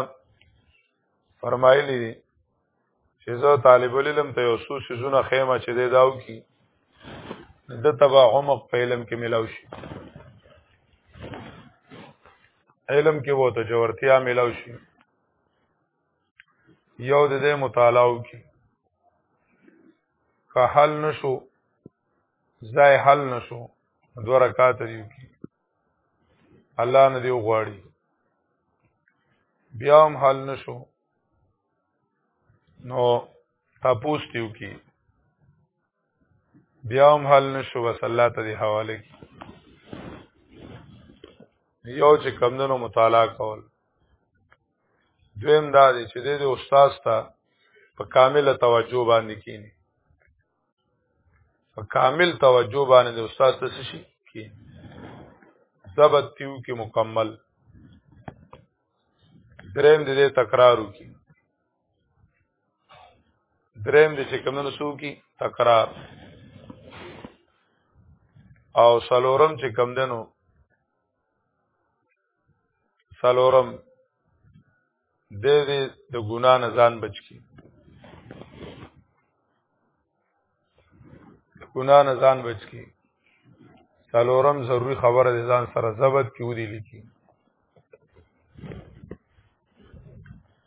فرمایلی دی چې زه طالب العلم ته یو څو سيزونه خیمه چې دی داو کی د تبع عمق په علم کې ملاو شي علم کې وو ته جوړتیا ملاو شي یو د دې مطالعه وکي که حل نشو ځای حل نشو دو رکعات یو کی الله نه دی غواړي بیا هم حل نشو نو تاسو تیو کی بیا هم حل نشو بس الله ته دی حواله کی یو چې کمندونو مطالعه کول دویم دا دی چې د استاد ته په کامله توجه باندې کینی په کامل توجه باندې د استاد ته شي کې ثبت تیو کې مکمل دریم دې تکرارو کې دریم دې چې کمنو سو کې تکرار او سلورم چې کم دنو سلورم د دې د ګنا نه ځان بچ کی ګنا نه ځان بچ کی څلورم ضروری خبره د ځان سره ضبط کی ودی لیکي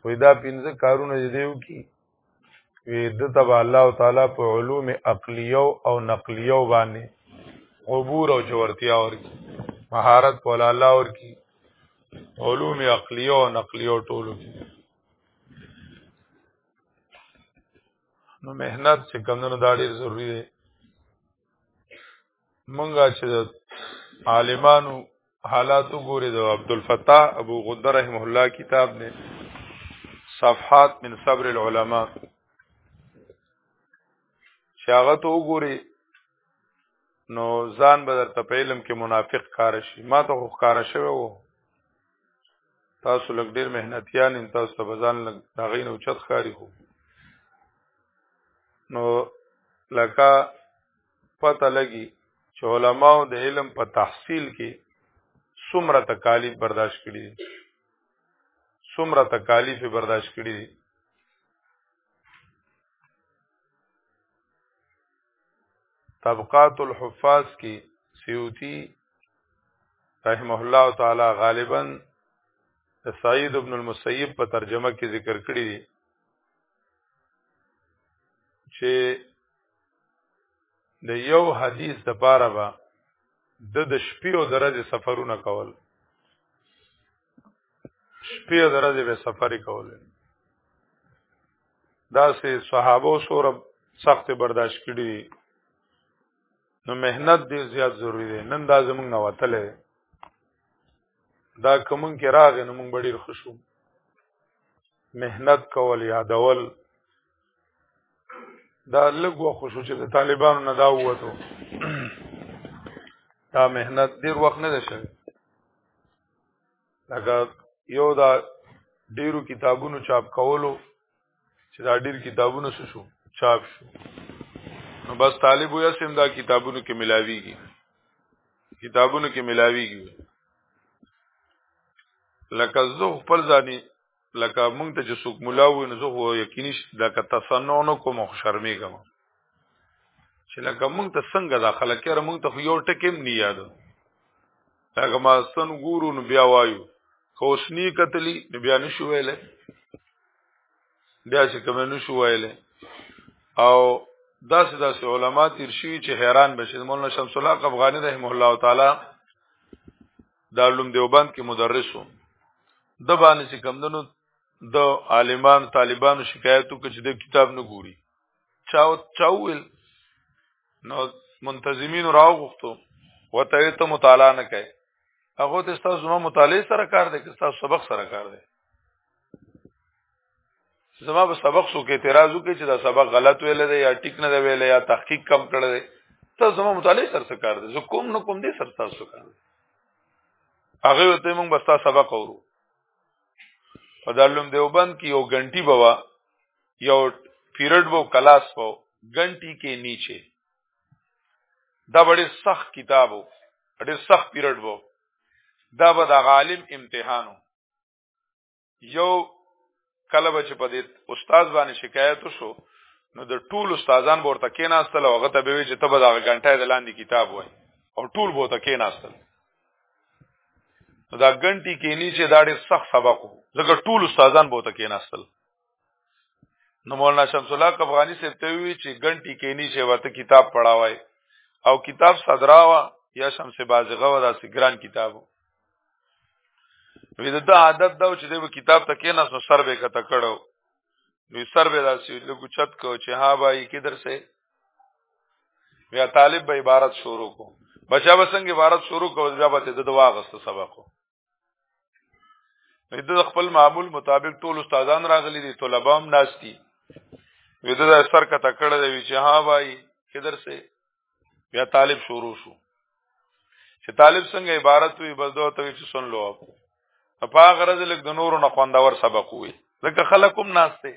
وې دا پنځه کارونه دیو کی وی دته به الله تعالی په علوم عقلیو او نقلیو باندې عبور او جوړتیا ورکی مهارت په الله ورکی علوم عقلیو او نقلیو ټولو کې نو مهنت چې کمونو دا ډیر ضروری دی مونږه چې عالمانو حالات وګوره د عبد الفتاح ابو غده رحمه الله کتاب نه صفحات من صبر العلماء شاغت وګوره نو ځان به درته په علم کې منافق کار شي ما ته خو کار شوی وو تاسو لګ ډیر مهنتيان ان تاسو ته بزان لګ داغې نو چت خاري خو نو لکه پته لګي چې علماو د علم په تحصیل کې څومره تکالیف برداشت کړي دي څومره تکالیف برداشت کړي دي طبقات الحفاظ کې سیوتی رحمه الله تعالی غالبا سعید ابن المسیب په ترجمه کې ذکر کړی دی چې د یو حدیث د پاره به د د شپې او درځې سفرونه کول شپې او درځې به سفر کول دا سه صحابه سور سخت برداشت کړي نو مهنت دې زیات ضروری دی نن دا زمونږ نه وتلې دا کوم کې راغې نو مونږ ډیر خوشو مهنت کول یادول دا لږ وخت شو چې د طالبانو نه دا ووتو دا مهنت ډیر وخت نه ده شوی لکه یو دا ډیرو کتابونو چاپ کولو چې دا ډیر کتابونه څه شو چاپ شو نو بس طالب ویا سم دا کتابونو کې ملاویږي کتابونو کې ملاویږي لکه زه خپل ځاني لکه مونږ ته چې څوک مولا وي نو زه خو یقیني دا که تصنع نه کوم خو شرمېږم چې لکه مونږ ته څنګه دا خلک یې مونږ ته خو یو ټکی هم نه یاد هغه ما سن ګورو نو بیا وایو کوسنی کتلی نو بیا نشو ویلې بیا چې کوم نشو ویلې او داسې داسې علما تیر شوي چې حیران بشي مولانا شمس الله افغاني رحم الله تعالی دارالعلوم دیوبند کې مدرس و د باندې چې کمدنو د عالمانو طالبانو شکایتو کې چې د کتاب نه ګوري چاو چاول نو منتظمین راو غوښتو وته ته مطالعه نه کوي هغه ته تاسو زما مطالعه سره کار دی که تاسو سبق سره کار دی زما په سبق سو کې اعتراض وکړي چې دا سبق غلط ویل دی یا ټیک نه دی ویل یا تحقیق کم کړی دی ته زما مطالعه سر څه کار دی زه کوم نه کوم دې سر تاسو کار دی هغه ته موږ بستا سبق اورو په دالوم دیوبند کې یو غنټي بوا یو پیریډ وو کلاس وو غنټي کې نیچه دا ډېر سخت کتابو ډېر سخت پیریډ وو دا به د عالم امتحانو یو کله به چې په دې استاد باندې شکایت وشو نو د ټول استادان ورته کېناستل او هغه ته به وی چې ته به دا غنټه د لاندې کتاب وای او ټول به ورته کېناستل نو دا غنټي کېنی چې دا ډېر سخت سبق وو ځکه ټول استادان به ورته کېناستل نو مولانا شمس الله افغاني صاحب ته وی چې ګنټي کې نه شي وته کتاب پڑھاوای او کتاب صدراوا یا شمس بازغه و داسې ګران کتابو وی دا عادت دا چې د کتاب ته کې نه سر به کته کړو نو سر به داسې لګو چت کو چې ها بای کې درسه بیا طالب به عبارت شروع کو بچا بسنګ عبارت شروع کو بیا به د دوا غست سبق د خپل معمول مطابق ټول استادان راغلي دي طلبه هم ناشتي وې د سر کته کړه دی چې ها وای کدر سه بیا طالب شروع شو چې طالب څنګه عبارت وي بس دوه ته چې سن لو په هغه غرض لګ د نورو نه خوندور سبق وي ځکه خلکم ناشته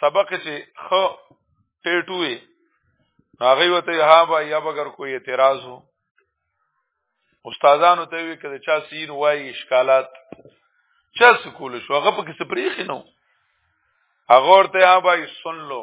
سبق چې خو ټیټوي هغه وته ها با یا بغیر کوئی اعتراض وو استادانو ته وی کړه چا سین وای اشکالات چا سکول شو هغه په کې سپریخ نو هغه ورته ها با سن لو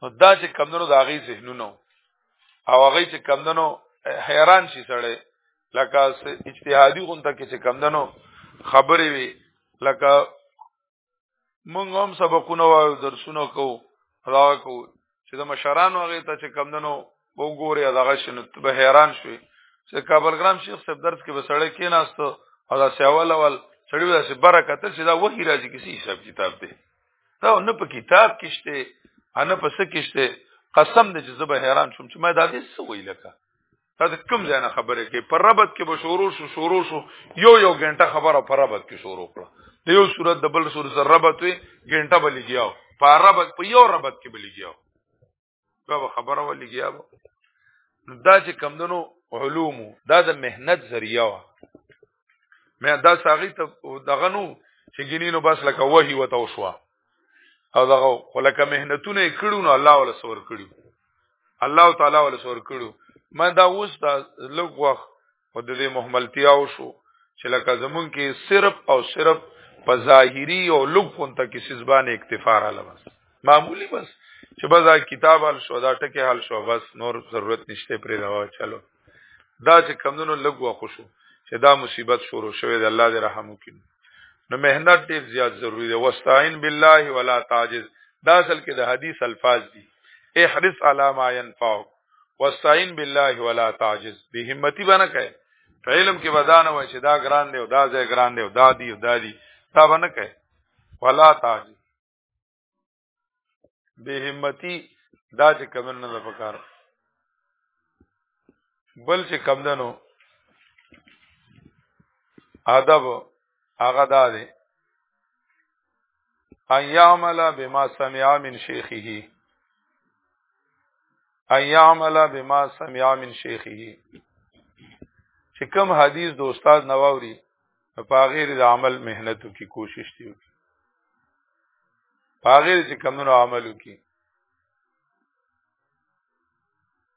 نو دا چې کمندونو د هغه ذهنونو او هغه چې کمندونو حیران شي سړی لکه اجتهادي غونته کې چې کمندونو خبرې وي لکه مونږ هم سبقونه وایو درسونه کوو دا کوو چې د مشرانو هغه ته چې کمندونو وګوري هغه شنو به حیران شي چې کابل ګرام شیخ صاحب درس کې بسړې کې ناستو او دا سیاول اول سړی داسې برکت چې دا وਹੀ راځي کسی حساب کتاب دی دا نه په کتاب کې شته نه په څه کې شته قسم دې چې زه به حیران شم چې ما دا دې څه ویل کا دا کوم ځای نه خبره کې پر ربط کې به شروع شو شروع شو یو یو غنټه خبره پر ربط کې شروع کړه د یو صورت د بل صورت سره ربط وي غنټه به لګیاو پر ربط په یو ربط کې به لګیاو دا خبره ولګیا به نو دا چې کمدنو علوم دا د مهنت ذریعہ وا مې دا ساغي ته دغه نو چې ګینینو بس لکه وਹੀ وته وشوا او دغه ولکه مهنتونه کړو نو الله ولا سور کړو الله تعالی ولا سور کړو ما دا اوس دا لږ وخت او د دې محملتیا وشو چې لکه زمون کې صرف او صرف په ظاهری او لوګ پونته کې سزبان اکتفا را لبس معمولی بس چې بس دا کتاب حل شو دا ټکی حل شو بس نور ضرورت نشته پرې دا چلو دا چې کمونو لګ واخو شو چې دا مصیبت شروع شوه د الله دې رحم وکړي نو مهنت ډیر زیات ضروری دی واستعين بالله ولا تعجز دا اصل کې د حدیث الفاظ دي احرص على ما ينفعك واستعين بالله ولا تعجز به همتی بنه کوي په علم کې بدانه وای چې دا ګران دی او دا ځای ګران دی او دا دی او دا دی تا بنه کوي ولا تعجز به همتی دا چې کمن نه پکار بل چې کم دنو ادب هغه دا دی ان يعمل بما سمع من شيخه ان يعمل بما سمع من شيخه چې کوم حدیث د استاد نواوري په غیر د عمل مهنتو کې کوشش دی په غیر چې کمونو عملو کې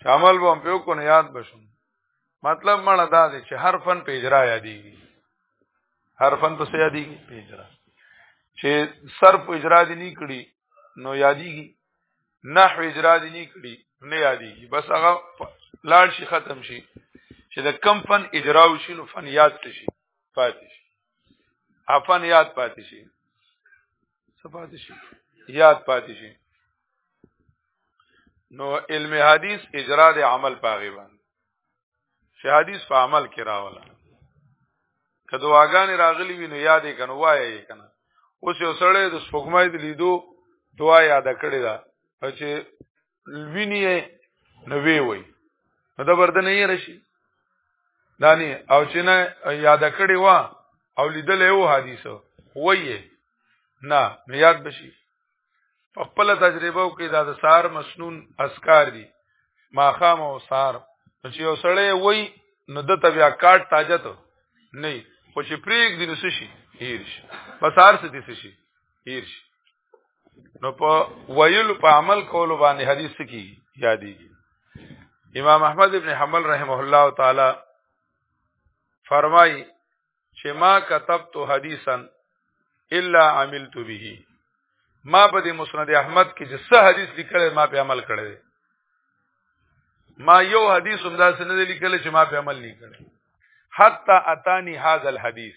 چې عمل به هم پیو کو نه یاد بشم مطلب مړه دا دی چې هر فن په اجرا یادېږي هر فن په څه یادېږي په اجرا چې صرف اجرا دي نه کړي نو یادېږي نحو اجرا دي نه کړي نه یادېږي بس هغه لاړ شي ختم شي چې د کم فن اجرا وشي نو فن یاد شي پاتې شي افن یاد پاتې شي صفات شي یاد پاتې شي نو علم حدیث اجرا د عمل پاغي باندې چې حدیث په عمل کې راولا که دعاګانې راغلي وي نو یادې کنه وایې کنه اوس یو سړی د سپوږمۍ د لیدو دعا یاد کړې ده چې ویني نو وی وی نو دا برده نه یې رشي دانی او چې نه یاد کړی و او لیدل یو حدیثو وایې نه نو یاد بشي په خپل تجربه کې دا د سار مسنون اسکار دي ماخام او سار چې یو سړی وای نو د تبیا کارت تاجت نه خو چې پریګ دین شي هیر شي بسار څه دي شي هیر شي نو په ویل په عمل کولو باندې حدیث کی یادېږي امام احمد ابن حنبل رحمه الله تعالی فرمای چې ما كتبت حدیثا الا عملت به ما په دې مسند احمد کې چې څه حدیث لیکل ما په عمل کړی ما یو حدیث هم داسې نه لیکل چې ما په عمل نه کړی حتا اتانی هاذ الحدیث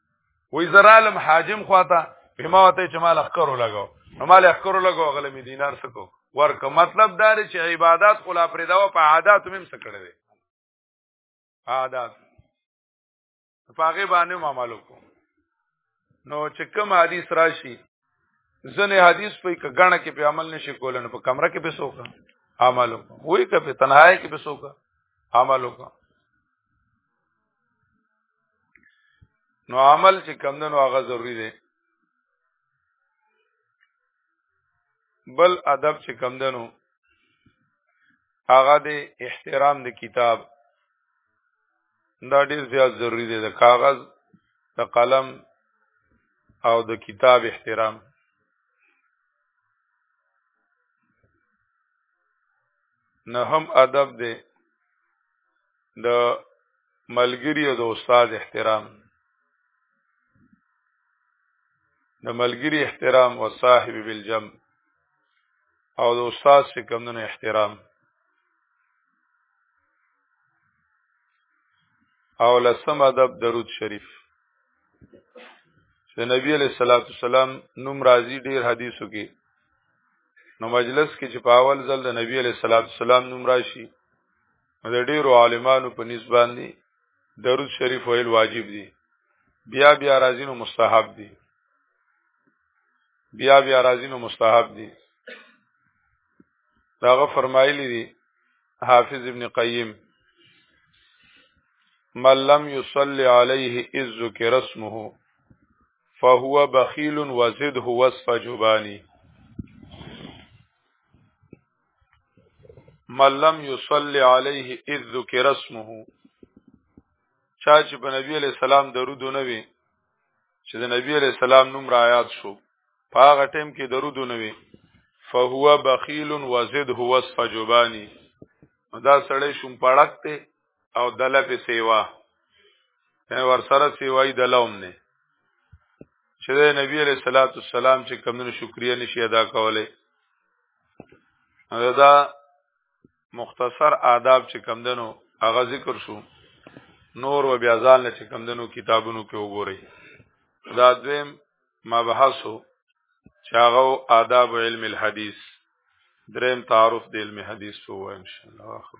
وې زرالم حاجم خواته په ما وته چې مال اخکرو لګاو نو مال اخکرو لګاو غلې می دینار سکو ورک مطلب دا چې عبادت خلا پر دا په عادت مم سکړې دي عادت پاغه باندې ما مالو کو نو چې کوم حدیث راشي ځنه حدیث په کګڼه کې په عمل نشي کولنه په کمره کې به سوکا عمل وکړي که په تنهایی کې به سوکا عمل وکړي نو عمل چې کم ده نو هغه ضروری دی بل ادب چې کم ده نو هغه د احترام د کتاب دا ډیر زیات ضروری دی د کاغذ د قلم او د کتاب احترام نه هم ادب دی د ملګری او د استاد احترام د ملګری احترام او صاحب بالجم او د استاد څخه کمونه احترام او لسم ادب درود شریف چې نبی علیہ الصلوۃ والسلام نوم راضی ډیر حدیثو کې نو مجلس کې چې په اول ځل د نبی علیہ الصلوۃ والسلام نوم راشي د ډیرو عالمانو په نسبت باندې درود شریف ویل واجب دي بیا بیا راځي نو مستحب دي بیا بیا راځي نو مستحب دي داغه فرمایلی دي حافظ ابن قیم من لم يصلي عليه اذ ذكر اسمه فهو بخيل وزده وصف جباني من لم يصلي عليه اذ ذكر اسمه چا چې په نبی علی سلام درود نه وي چې د نبی علی سلام نوم را یاد شو په هغه ټیم کې درود نه وي فهو بخیل وزد هو وصف جبانی دا سړی شوم پړک ته او دله په سیوا یعنی ور سره سیوای دلوم نه چې د نبی علیہ الصلوۃ والسلام چې کمونو شکریا نشي ادا کوله دا مختصر آداب چې کم دنو هغه ذکر شو نور و بیا ځان چې کم دنو کتابونو کې وګورئ دا دویم مبحثو چې هغه آداب علم الحديث دریم تعارف د علم حدیث وو ان شاء الله اخر